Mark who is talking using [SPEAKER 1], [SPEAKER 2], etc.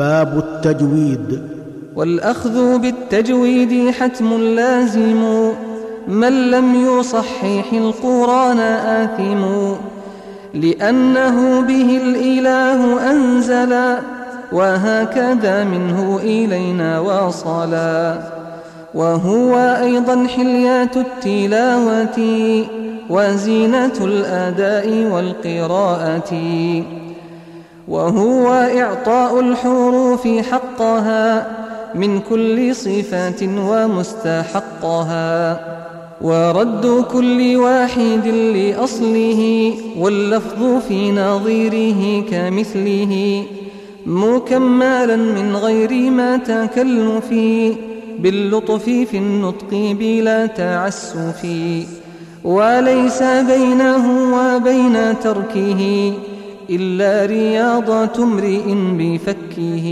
[SPEAKER 1] باب التجويد.
[SPEAKER 2] والأخذ بالتجويد حتم لازم. من لم يصحح القرآن آثم. لأنه به الإله أنزلا وهكذا منه إلينا وصلا وهو أيضا حليات التلاوة وزينة الأداء والقراءة. وهو إعطاء الحروف حقها من كل صفات ومستحقها ورد كل واحد لأصله واللفظ في نظيره كمثله مكملا من غير ما تكلف باللطف في النطق بلا تعسف وليس بينه وبين تركه إلا رياضة امرئ بفكه.